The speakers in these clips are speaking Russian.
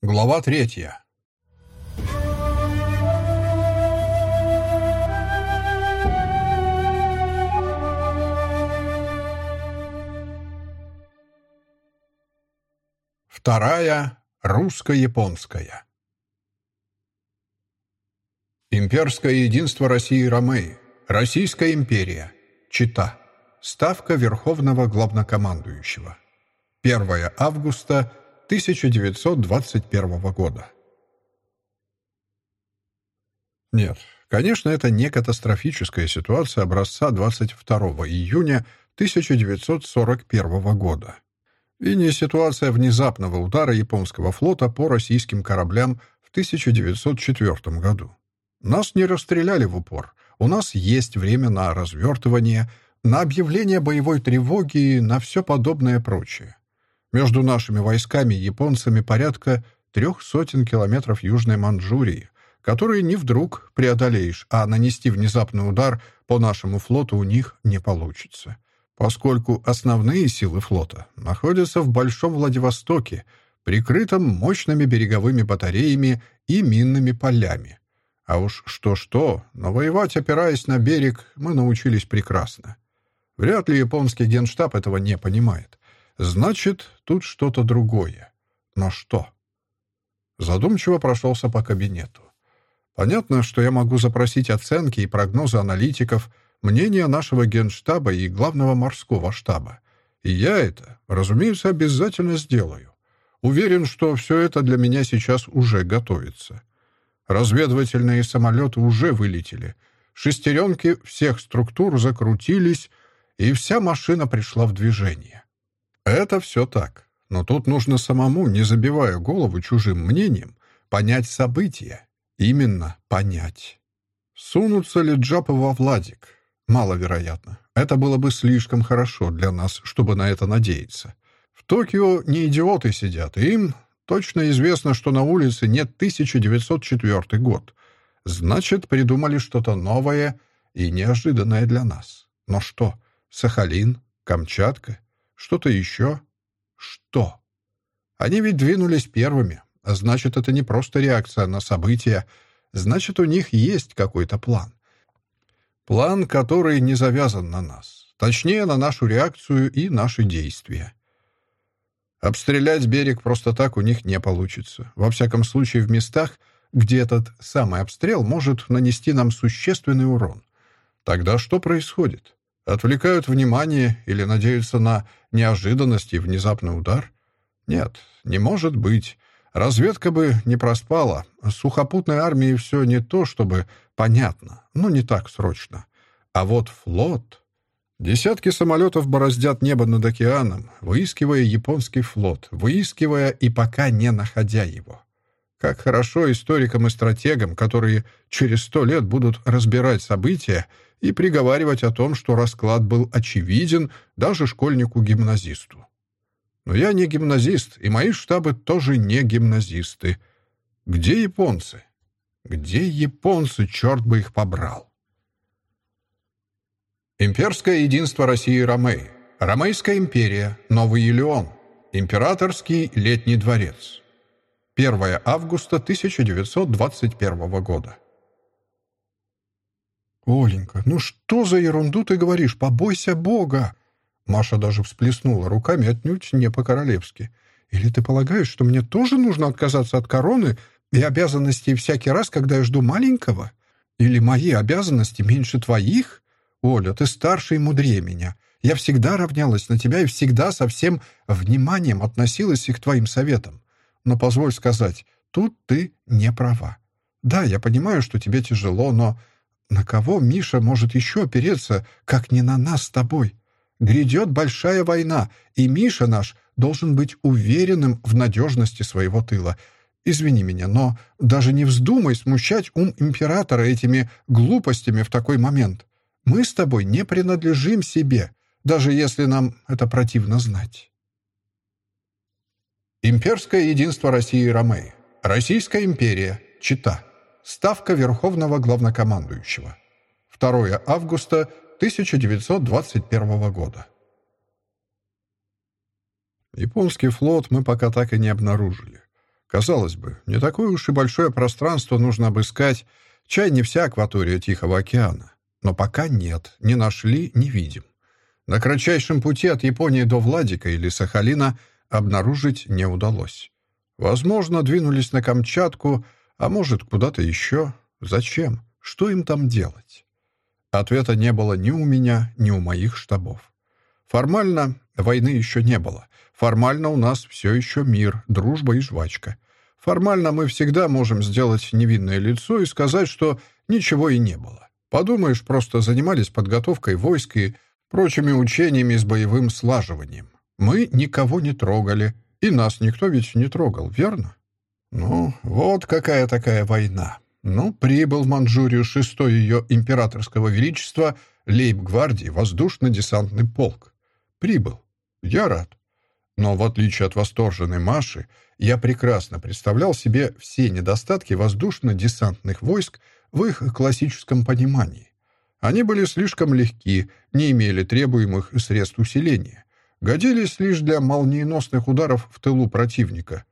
Глава третья. Вторая русско-японская. Имперское единство России и Ромеи. Российская империя. Чита. Ставка Верховного Главнокомандующего. 1 августа 1921 года. Нет, конечно, это не катастрофическая ситуация образца 22 июня 1941 года. И не ситуация внезапного удара японского флота по российским кораблям в 1904 году. Нас не расстреляли в упор. У нас есть время на развертывание, на объявление боевой тревоги и на все подобное прочее. Между нашими войсками и японцами порядка трех сотен километров Южной Манчжурии, которые не вдруг преодолеешь, а нанести внезапный удар по нашему флоту у них не получится, поскольку основные силы флота находятся в Большом Владивостоке, прикрытом мощными береговыми батареями и минными полями. А уж что-что, но воевать, опираясь на берег, мы научились прекрасно. Вряд ли японский генштаб этого не понимает. Значит, тут что-то другое. Но что? Задумчиво прошелся по кабинету. Понятно, что я могу запросить оценки и прогнозы аналитиков, мнения нашего генштаба и главного морского штаба. И я это, разумеется, обязательно сделаю. Уверен, что все это для меня сейчас уже готовится. Разведывательные самолеты уже вылетели. Шестеренки всех структур закрутились, и вся машина пришла в движение. Это все так. Но тут нужно самому, не забивая голову чужим мнением, понять события. Именно понять. Сунутся ли джапы во Владик? Маловероятно. Это было бы слишком хорошо для нас, чтобы на это надеяться. В Токио не идиоты сидят, и им точно известно, что на улице нет 1904 год. Значит, придумали что-то новое и неожиданное для нас. Но что? Сахалин? Камчатка? Что-то еще? Что? Они ведь двинулись первыми. А значит, это не просто реакция на события. Значит, у них есть какой-то план. План, который не завязан на нас. Точнее, на нашу реакцию и наши действия. Обстрелять берег просто так у них не получится. Во всяком случае, в местах, где этот самый обстрел может нанести нам существенный урон. Тогда что происходит? Отвлекают внимание или надеются на неожиданность и внезапный удар? Нет, не может быть. Разведка бы не проспала. Сухопутной армией все не то, чтобы понятно, но не так срочно. А вот флот... Десятки самолетов бороздят небо над океаном, выискивая японский флот, выискивая и пока не находя его. Как хорошо историкам и стратегам, которые через сто лет будут разбирать события и приговаривать о том, что расклад был очевиден даже школьнику-гимназисту. Но я не гимназист, и мои штабы тоже не гимназисты. Где японцы? Где японцы, черт бы их побрал? Имперское единство России и Ромеи. Ромейская империя. Новый Елеон. Императорский летний дворец. 1 августа 1921 года. «Оленька, ну что за ерунду ты говоришь? Побойся Бога!» Маша даже всплеснула руками отнюдь не по-королевски. «Или ты полагаешь, что мне тоже нужно отказаться от короны и обязанностей всякий раз, когда я жду маленького? Или мои обязанности меньше твоих? Оля, ты старше и мудрее меня. Я всегда равнялась на тебя и всегда со всем вниманием относилась и к твоим советам. Но позволь сказать, тут ты не права. Да, я понимаю, что тебе тяжело, но на кого Миша может еще опереться, как не на нас с тобой? Грядет большая война, и Миша наш должен быть уверенным в надежности своего тыла. Извини меня, но даже не вздумай смущать ум императора этими глупостями в такой момент. Мы с тобой не принадлежим себе, даже если нам это противно знать. Имперское единство России и Ромеи. Российская империя. Чита. Ставка Верховного Главнокомандующего. 2 августа 1921 года. Японский флот мы пока так и не обнаружили. Казалось бы, не такое уж и большое пространство нужно обыскать, чай не вся акватория Тихого океана. Но пока нет, не нашли, не видим. На кратчайшем пути от Японии до Владика или Сахалина обнаружить не удалось. Возможно, двинулись на Камчатку, а может, куда-то еще. Зачем? Что им там делать? Ответа не было ни у меня, ни у моих штабов. Формально войны еще не было. Формально у нас все еще мир, дружба и жвачка. Формально мы всегда можем сделать невинное лицо и сказать, что ничего и не было. Подумаешь, просто занимались подготовкой войск и прочими учениями с боевым слаживанием. Мы никого не трогали, и нас никто ведь не трогал, верно? Ну, вот какая такая война. Ну, прибыл в Манчжурию шестой ее императорского величества лейб-гвардии воздушно-десантный полк. Прибыл. Я рад. Но в отличие от восторженной Маши, я прекрасно представлял себе все недостатки воздушно-десантных войск в их классическом понимании. Они были слишком легки, не имели требуемых средств усиления, годились лишь для молниеносных ударов в тылу противника,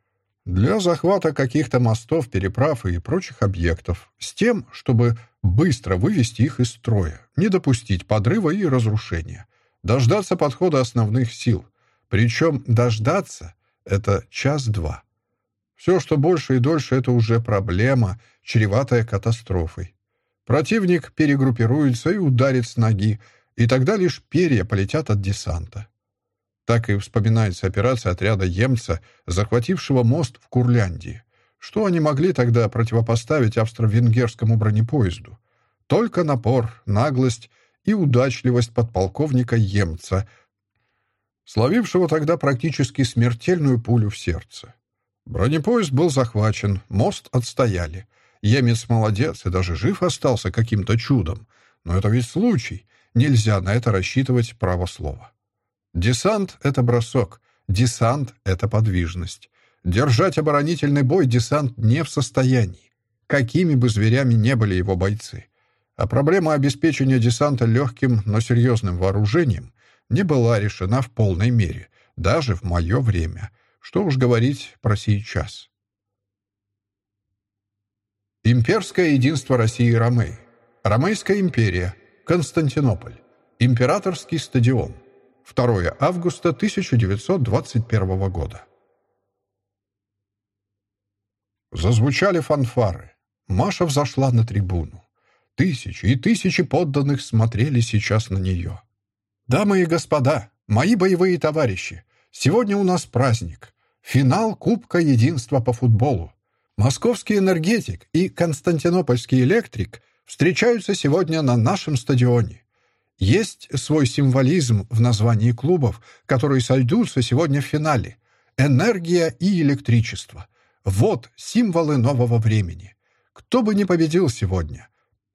для захвата каких-то мостов, переправ и прочих объектов, с тем, чтобы быстро вывести их из строя, не допустить подрыва и разрушения, дождаться подхода основных сил. Причем дождаться — это час-два. Все, что больше и дольше, это уже проблема, чреватая катастрофой. Противник перегруппируется и ударит с ноги, и тогда лишь перья полетят от десанта. Так и вспоминается операция отряда Емца, захватившего мост в Курляндии. Что они могли тогда противопоставить австро-венгерскому бронепоезду? Только напор, наглость и удачливость подполковника Емца, словившего тогда практически смертельную пулю в сердце. Бронепоезд был захвачен, мост отстояли. Емец молодец и даже жив остался каким-то чудом. Но это ведь случай. Нельзя на это рассчитывать право слова. Десант — это бросок. Десант — это подвижность. Держать оборонительный бой десант не в состоянии. Какими бы зверями не были его бойцы. А проблема обеспечения десанта легким, но серьезным вооружением не была решена в полной мере, даже в мое время — что уж говорить про сейчас. Имперское единство России и Ромеи. Ромейская империя. Константинополь. Императорский стадион. 2 августа 1921 года. Зазвучали фанфары. Маша взошла на трибуну. Тысячи и тысячи подданных смотрели сейчас на нее. «Дамы и господа, мои боевые товарищи, сегодня у нас праздник. Финал Кубка Единства по футболу. Московский энергетик и Константинопольский электрик встречаются сегодня на нашем стадионе. Есть свой символизм в названии клубов, которые сойдутся сегодня в финале. Энергия и электричество. Вот символы нового времени. Кто бы ни победил сегодня,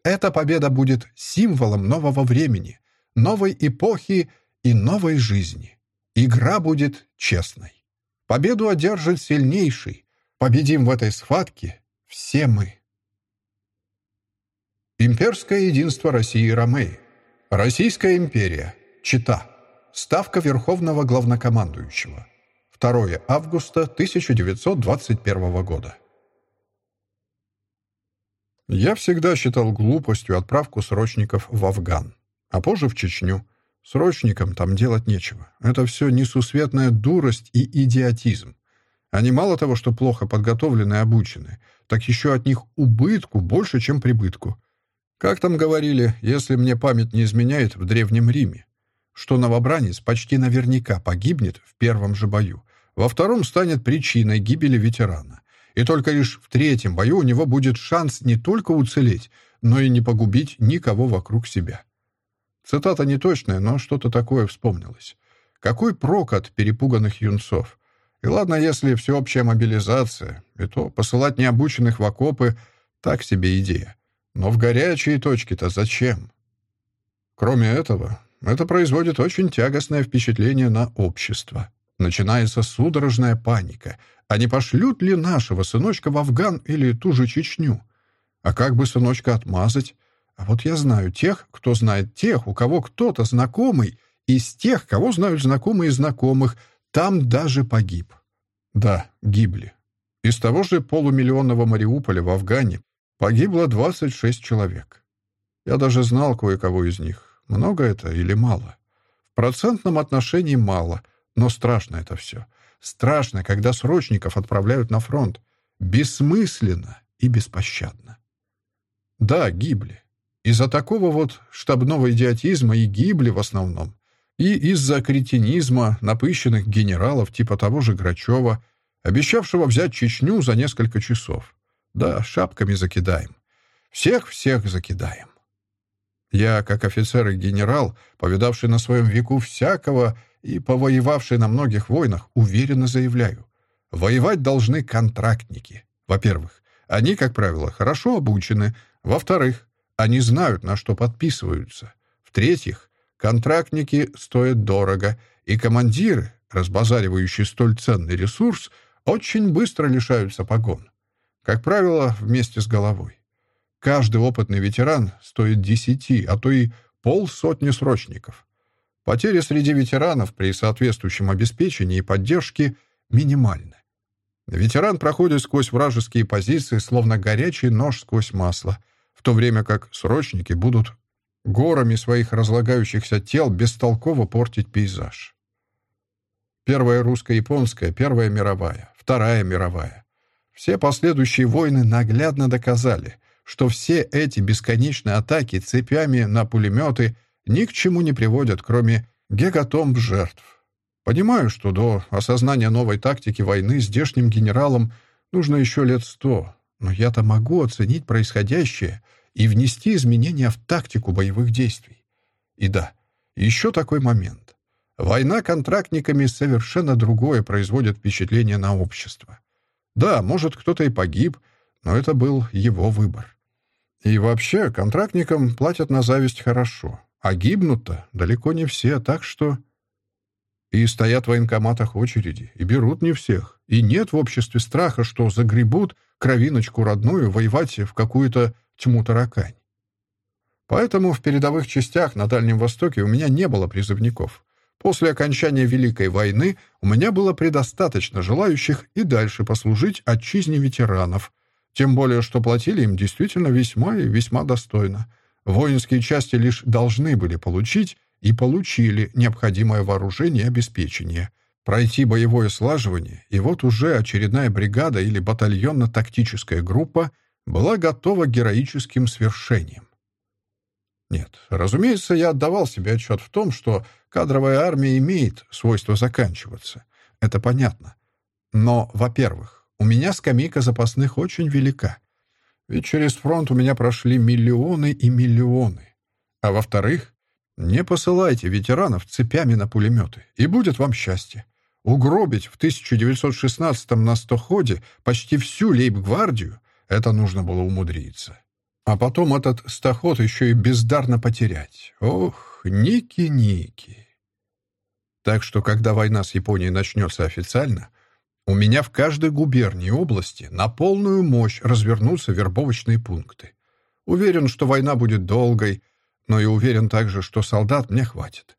эта победа будет символом нового времени, новой эпохи и новой жизни. Игра будет честной. Победу одержит сильнейший. Победим в этой схватке все мы. Имперское единство России и Ромеи. Российская империя. Чита. Ставка Верховного Главнокомандующего. 2 августа 1921 года. Я всегда считал глупостью отправку срочников в Афган, а позже в Чечню. Срочникам там делать нечего. Это все несусветная дурость и идиотизм. Они мало того, что плохо подготовлены и обучены, так еще от них убытку больше, чем прибытку. Как там говорили, если мне память не изменяет в Древнем Риме, что новобранец почти наверняка погибнет в первом же бою, во втором станет причиной гибели ветерана. И только лишь в третьем бою у него будет шанс не только уцелеть, но и не погубить никого вокруг себя. Цитата не точная, но что-то такое вспомнилось. Какой прок от перепуганных юнцов? И ладно, если всеобщая мобилизация, и то посылать необученных в окопы — так себе идея. Но в горячие точки-то зачем? Кроме этого, это производит очень тягостное впечатление на общество. Начинается судорожная паника. А не пошлют ли нашего сыночка в Афган или ту же Чечню? А как бы сыночка отмазать? А вот я знаю тех, кто знает тех, у кого кто-то знакомый, из тех, кого знают знакомые знакомых, там даже погиб. Да, гибли. Из того же полумиллионного Мариуполя в Афгане погибло 26 человек. Я даже знал кое-кого из них. Много это или мало? В процентном отношении мало, но страшно это все. Страшно, когда срочников отправляют на фронт. Бессмысленно и беспощадно. Да, гибли. Из-за такого вот штабного идиотизма и гибли в основном. И из-за кретинизма напыщенных генералов типа того же Грачева, обещавшего взять Чечню за несколько часов. Да, шапками закидаем. Всех-всех закидаем. Я, как офицер и генерал, повидавший на своем веку всякого и повоевавший на многих войнах, уверенно заявляю. Воевать должны контрактники. Во-первых, они, как правило, хорошо обучены. Во-вторых, они знают, на что подписываются. В-третьих, контрактники стоят дорого, и командиры, разбазаривающие столь ценный ресурс, очень быстро лишаются погон. Как правило, вместе с головой. Каждый опытный ветеран стоит десяти, а то и полсотни срочников. Потери среди ветеранов при соответствующем обеспечении и поддержке минимальны. Ветеран проходит сквозь вражеские позиции, словно горячий нож сквозь масло, в то время как срочники будут горами своих разлагающихся тел бестолково портить пейзаж. Первая русско-японская, Первая мировая, Вторая мировая. Все последующие войны наглядно доказали, что все эти бесконечные атаки цепями на пулеметы ни к чему не приводят, кроме гекатомб жертв. Понимаю, что до осознания новой тактики войны здешним генералам нужно еще лет сто, но я-то могу оценить происходящее и внести изменения в тактику боевых действий. И да, еще такой момент. Война контрактниками совершенно другое производит впечатление на общество. Да, может, кто-то и погиб, но это был его выбор. И вообще, контрактникам платят на зависть хорошо, а гибнут-то далеко не все, так что... И стоят в военкоматах очереди, и берут не всех. И нет в обществе страха, что загребут кровиночку родную воевать в какую-то тьму таракань. Поэтому в передовых частях на Дальнем Востоке у меня не было призывников. После окончания Великой войны у меня было предостаточно желающих и дальше послужить отчизне ветеранов, тем более, что платили им действительно весьма и весьма достойно. Воинские части лишь должны были получить и получили необходимое вооружение и обеспечение, пройти боевое слаживание, и вот уже очередная бригада или батальонно-тактическая группа была готова к героическим свершениям. Нет, разумеется, я отдавал себе отчет в том, что кадровая армия имеет свойство заканчиваться. Это понятно. Но, во-первых, у меня скамейка запасных очень велика. Ведь через фронт у меня прошли миллионы и миллионы. А во-вторых, не посылайте ветеранов цепями на пулеметы, и будет вам счастье. Угробить в 1916-м на стоходе почти всю лейб-гвардию — это нужно было умудриться. А потом этот стоход еще и бездарно потерять. Ох, Ники-Ники. Так что, когда война с Японией начнется официально, у меня в каждой губернии и области на полную мощь развернутся вербовочные пункты. Уверен, что война будет долгой, но и уверен также, что солдат мне хватит.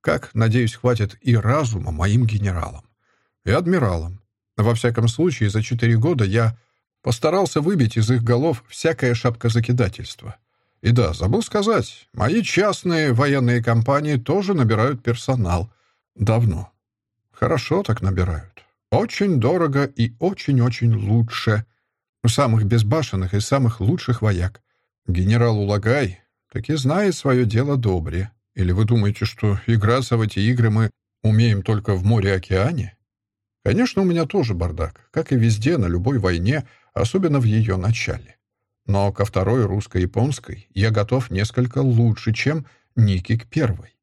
Как, надеюсь, хватит и разума моим генералам. И адмиралам. Во всяком случае, за четыре года я Постарался выбить из их голов всякое шапкозакидательство. И да, забыл сказать, мои частные военные компании тоже набирают персонал. Давно. Хорошо так набирают. Очень дорого и очень-очень лучше. У самых безбашенных и самых лучших вояк. Генерал Улагай таки знает свое дело добре. Или вы думаете, что играться в эти игры мы умеем только в море-океане? Конечно, у меня тоже бардак. Как и везде, на любой войне — особенно в ее начале. Но ко второй русско-японской я готов несколько лучше, чем Ники к первой.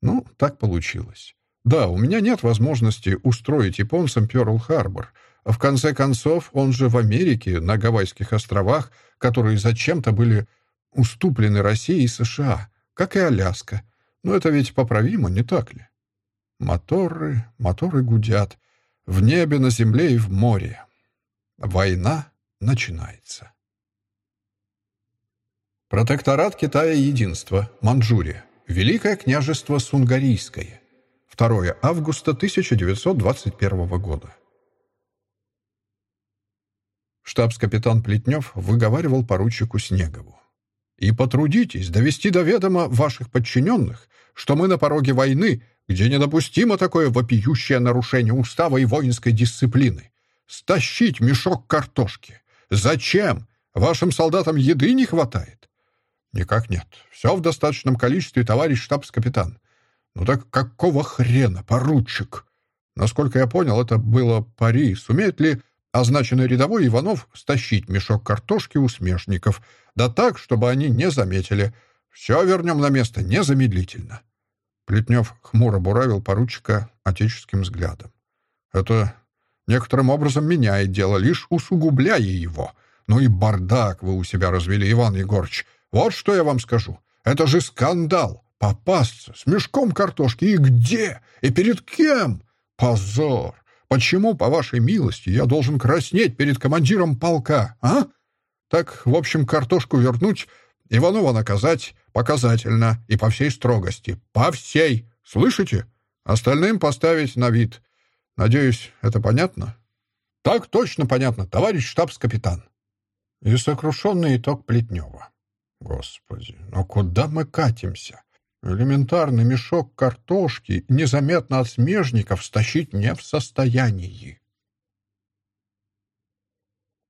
Ну, так получилось. Да, у меня нет возможности устроить японцам Пёрл-Харбор. В конце концов, он же в Америке, на Гавайских островах, которые зачем-то были уступлены России и США, как и Аляска. Но это ведь поправимо, не так ли? Моторы, моторы гудят. В небе, на земле и в море. Война начинается. Протекторат Китая Единства, Манчжурия, Великое княжество Сунгарийское, 2 августа 1921 года. Штабс-капитан Плетнев выговаривал поручику Снегову. «И потрудитесь довести до ведома ваших подчиненных, что мы на пороге войны, где недопустимо такое вопиющее нарушение устава и воинской дисциплины. Стащить мешок картошки. Зачем? Вашим солдатам еды не хватает?» «Никак нет. Все в достаточном количестве, товарищ штабс-капитан». «Ну так какого хрена, поручик?» Насколько я понял, это было пари. Сумеет ли означенный рядовой Иванов стащить мешок картошки у смешников, да так, чтобы они не заметили. Все вернем на место незамедлительно. Плетнев хмуро буравил поручика отеческим взглядом. Это некоторым образом меняет дело, лишь усугубляя его. Ну и бардак вы у себя развели, Иван Егорыч. Вот что я вам скажу. Это же скандал. Попасться с мешком картошки. И где? И перед кем? Позор! Почему, по вашей милости, я должен краснеть перед командиром полка, а? Так, в общем, картошку вернуть, Иванова наказать показательно и по всей строгости. По всей! Слышите? Остальным поставить на вид. Надеюсь, это понятно? Так точно понятно, товарищ штабс-капитан. И сокрушенный итог Плетнева. Господи, но куда мы катимся? Элементарный мешок картошки незаметно от смежников стащить не в состоянии.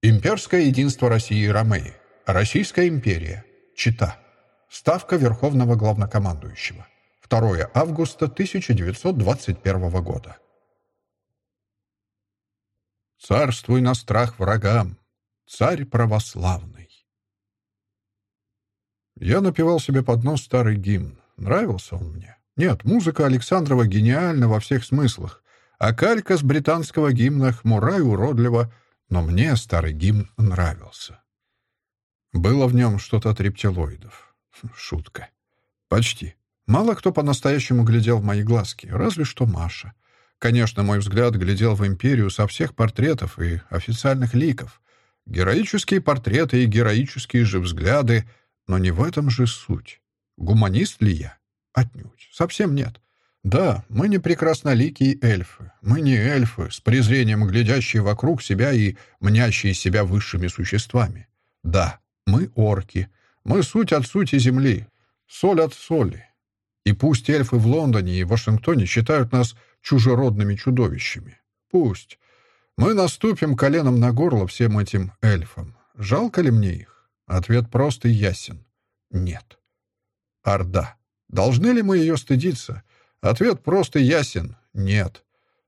Имперское единство России и Ромеи. Российская империя. Чита. Ставка Верховного Главнокомандующего. 2 августа 1921 года. Царствуй на страх врагам, царь православный. Я напевал себе под нос старый гимн. Нравился он мне. Нет, музыка Александрова гениальна во всех смыслах, а калька с британского гимна хмура уродлива, но мне старый гимн нравился. Было в нем что-то от рептилоидов. Шутка. Почти. Мало кто по-настоящему глядел в мои глазки, разве что Маша. Конечно, мой взгляд глядел в империю со всех портретов и официальных ликов. Героические портреты и героические же взгляды, но не в этом же суть. Гуманист ли я? Отнюдь. Совсем нет. Да, мы не прекрасноликие эльфы. Мы не эльфы, с презрением глядящие вокруг себя и мнящие себя высшими существами. Да, мы орки. Мы суть от сути земли. Соль от соли. И пусть эльфы в Лондоне и Вашингтоне считают нас чужеродными чудовищами. Пусть. Мы наступим коленом на горло всем этим эльфам. Жалко ли мне их? Ответ прост и ясен. Нет. Орда. Должны ли мы ее стыдиться? Ответ просто ясен — нет.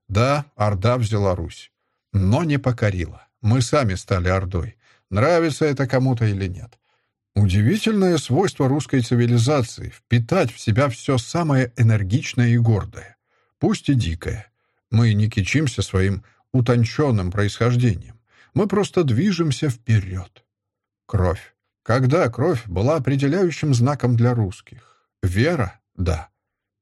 Да, Орда взяла Русь, но не покорила. Мы сами стали Ордой. Нравится это кому-то или нет. Удивительное свойство русской цивилизации — впитать в себя все самое энергичное и гордое, пусть и дикое. Мы не кичимся своим утонченным происхождением. Мы просто движемся вперед. Кровь. Когда кровь была определяющим знаком для русских? Вера? Да.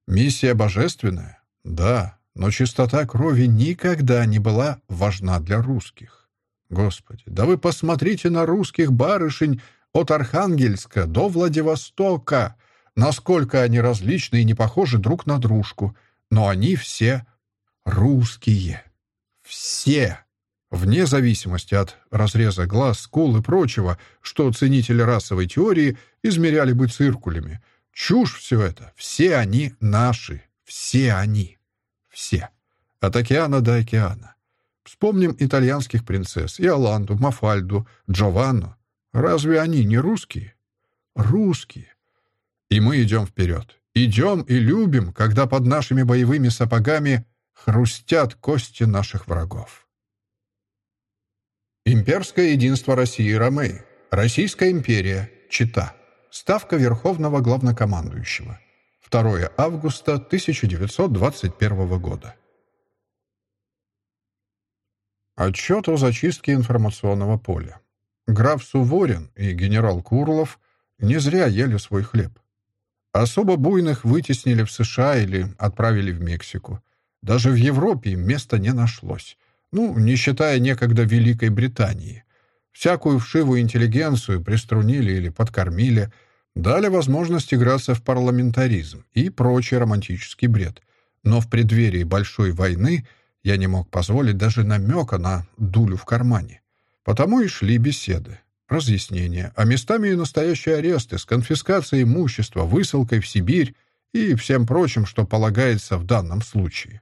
Миссия божественная? Да. Но чистота крови никогда не была важна для русских. Господи, да вы посмотрите на русских барышень от Архангельска до Владивостока, насколько они различны и не похожи друг на дружку, но они все русские. Все вне зависимости от разреза глаз, скул и прочего, что ценители расовой теории измеряли бы циркулями. Чушь все это. Все они наши. Все они. Все. От океана до океана. Вспомним итальянских принцесс. Иоланду, Мафальду, Джованну. Разве они не русские? Русские. И мы идем вперед. Идем и любим, когда под нашими боевыми сапогами хрустят кости наших врагов. Имперское единство России и Ромеи. Российская империя. Чита. Ставка Верховного Главнокомандующего. 2 августа 1921 года. Отчет о зачистке информационного поля. Граф Суворин и генерал Курлов не зря ели свой хлеб. Особо буйных вытеснили в США или отправили в Мексику. Даже в Европе места не нашлось. Ну, не считая некогда Великой Британии. Всякую вшивую интеллигенцию приструнили или подкормили, дали возможность играться в парламентаризм и прочий романтический бред. Но в преддверии большой войны я не мог позволить даже намека на дулю в кармане. Потому и шли беседы, разъяснения, а местами и настоящие аресты с конфискацией имущества, высылкой в Сибирь и всем прочим, что полагается в данном случае.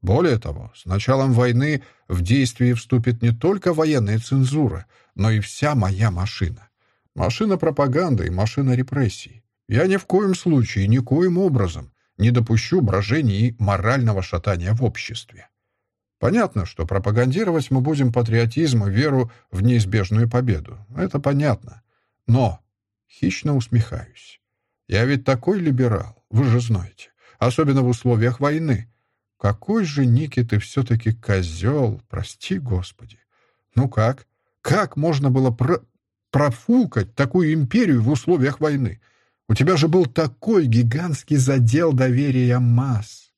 Более того, с началом войны в действие вступит не только военная цензура, но и вся моя машина. Машина пропаганды и машина репрессий. Я ни в коем случае, никоим образом не допущу брожений и морального шатания в обществе. Понятно, что пропагандировать мы будем патриотизм и веру в неизбежную победу. Это понятно. Но хищно усмехаюсь. Я ведь такой либерал, вы же знаете. Особенно в условиях войны. Какой же, Ники, ты все-таки козел, прости господи. Ну как? Как можно было про профукать такую империю в условиях войны? У тебя же был такой гигантский задел доверия масс.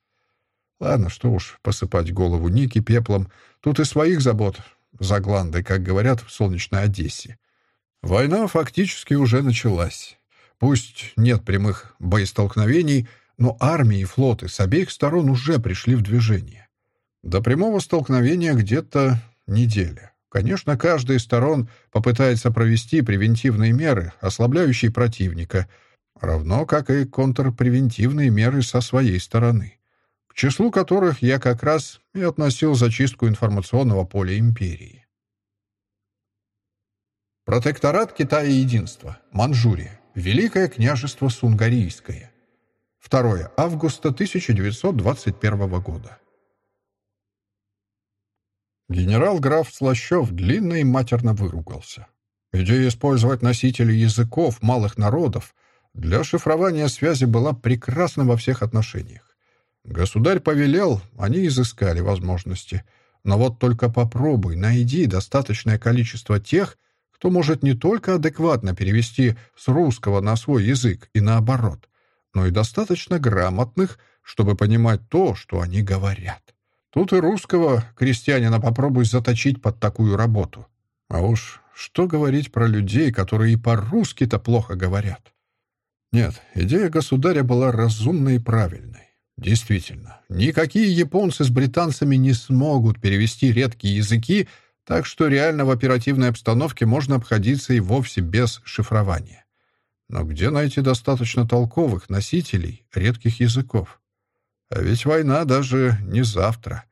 Ладно, что уж посыпать голову Ники пеплом. Тут и своих забот за Гландой, как говорят в солнечной Одессе. Война фактически уже началась. Пусть нет прямых боестолкновений, но армии и флоты с обеих сторон уже пришли в движение. До прямого столкновения где-то неделя. Конечно, каждая из сторон попытается провести превентивные меры, ослабляющие противника, равно как и контрпревентивные меры со своей стороны, к числу которых я как раз и относил зачистку информационного поля империи. Протекторат Китая Единства, Манчжурия, Великое княжество Сунгарийское. 2 августа 1921 года. Генерал-граф Слащев длинно и матерно выругался. Идея использовать носители языков малых народов для шифрования связи была прекрасна во всех отношениях. Государь повелел, они изыскали возможности. Но вот только попробуй, найди достаточное количество тех, кто может не только адекватно перевести с русского на свой язык и наоборот, но и достаточно грамотных, чтобы понимать то, что они говорят. Тут и русского крестьянина попробуй заточить под такую работу. А уж что говорить про людей, которые и по-русски-то плохо говорят? Нет, идея государя была разумной и правильной. Действительно, никакие японцы с британцами не смогут перевести редкие языки, так что реально в оперативной обстановке можно обходиться и вовсе без шифрования. Но где найти достаточно толковых носителей редких языков? А ведь война даже не завтра.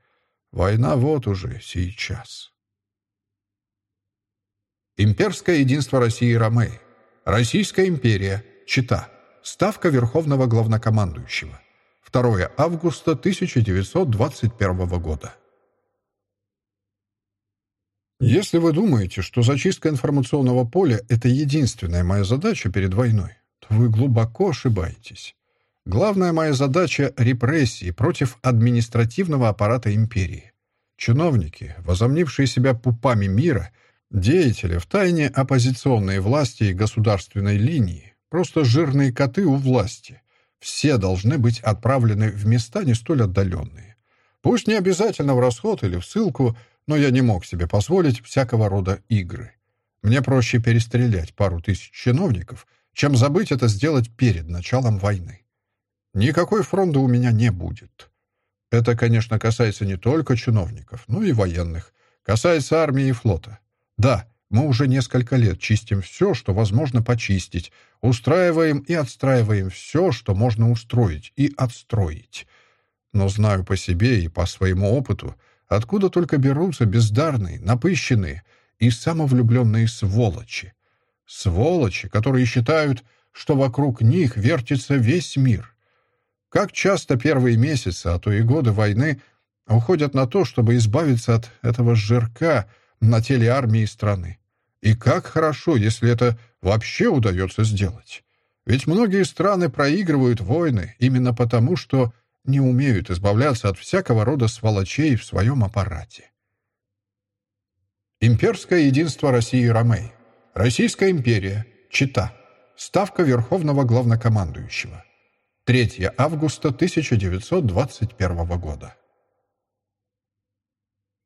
Война вот уже сейчас. Имперское единство России и Ромеи. Российская империя. Чита. Ставка Верховного Главнокомандующего. 2 августа 1921 года. Если вы думаете, что зачистка информационного поля — это единственная моя задача перед войной, то вы глубоко ошибаетесь. Главная моя задача — репрессии против административного аппарата империи. Чиновники, возомнившие себя пупами мира, деятели в тайне оппозиционной власти и государственной линии, просто жирные коты у власти. Все должны быть отправлены в места не столь отдаленные. Пусть не обязательно в расход или в ссылку, но я не мог себе позволить всякого рода игры. Мне проще перестрелять пару тысяч чиновников, чем забыть это сделать перед началом войны. Никакой фронта у меня не будет. Это, конечно, касается не только чиновников, но и военных. Касается армии и флота. Да, мы уже несколько лет чистим все, что возможно почистить, устраиваем и отстраиваем все, что можно устроить и отстроить. Но знаю по себе и по своему опыту, откуда только берутся бездарные, напыщенные и самовлюбленные сволочи. Сволочи, которые считают, что вокруг них вертится весь мир. Как часто первые месяцы, а то и годы войны уходят на то, чтобы избавиться от этого жирка на теле армии и страны. И как хорошо, если это вообще удается сделать. Ведь многие страны проигрывают войны именно потому, что не умеют избавляться от всякого рода сволочей в своем аппарате. Имперское единство России и Ромей. Российская империя. Чита. Ставка Верховного Главнокомандующего. 3 августа 1921 года.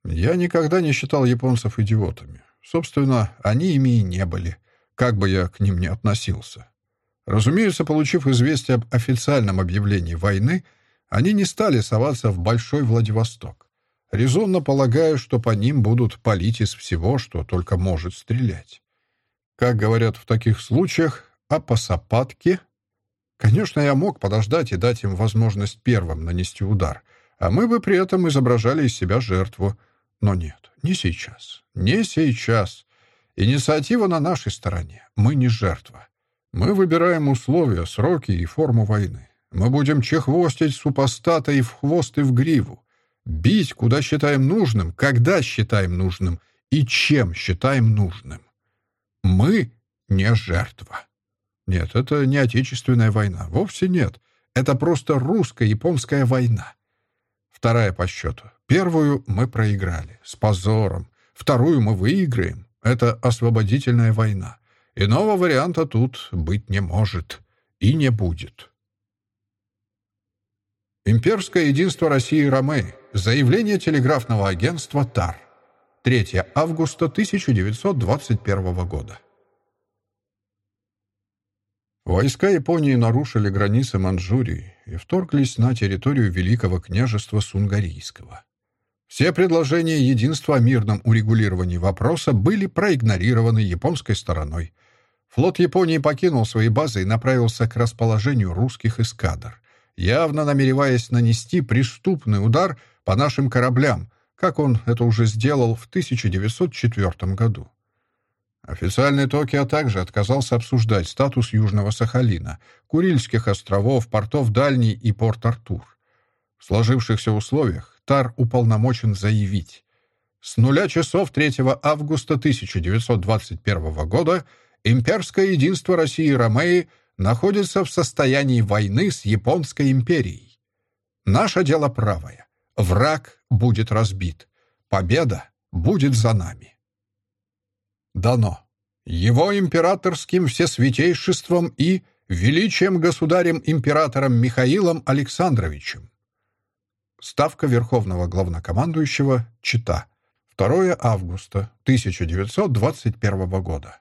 Я никогда не считал японцев идиотами. Собственно, они ими и не были, как бы я к ним ни относился. Разумеется, получив известие об официальном объявлении войны, они не стали соваться в Большой Владивосток. резонно полагаю, что по ним будут палить из всего, что только может стрелять. Как говорят в таких случаях, а по сапатке... Конечно, я мог подождать и дать им возможность первым нанести удар, а мы бы при этом изображали из себя жертву. Но нет, не сейчас. Не сейчас. Инициатива на нашей стороне. Мы не жертва. Мы выбираем условия, сроки и форму войны. Мы будем чехвостить супостата и в хвост, и в гриву. Бить, куда считаем нужным, когда считаем нужным и чем считаем нужным. Мы не жертва. Нет, это не отечественная война. Вовсе нет. Это просто русско-японская война. Вторая по счету. Первую мы проиграли. С позором. Вторую мы выиграем. Это освободительная война. Иного варианта тут быть не может и не будет. Имперское единство России и Ромеи. Заявление телеграфного агентства ТАР. 3 августа 1921 года. Войска Японии нарушили границы Манчжурии и вторглись на территорию Великого княжества Сунгарийского. Все предложения единства о мирном урегулировании вопроса были проигнорированы японской стороной. Флот Японии покинул свои базы и направился к расположению русских эскадр, явно намереваясь нанести преступный удар по нашим кораблям, как он это уже сделал в 1904 году. Официальный Токио также отказался обсуждать статус Южного Сахалина, Курильских островов, портов Дальний и порт Артур. В сложившихся условиях Тар уполномочен заявить. С нуля часов 3 августа 1921 года имперское единство России и Ромеи находится в состоянии войны с Японской империей. Наше дело правое. Враг будет разбит. Победа будет за нами. Дано. Его императорским всесвятейшеством и величием государем-императором Михаилом Александровичем. Ставка Верховного Главнокомандующего Чита. 2 августа 1921 года.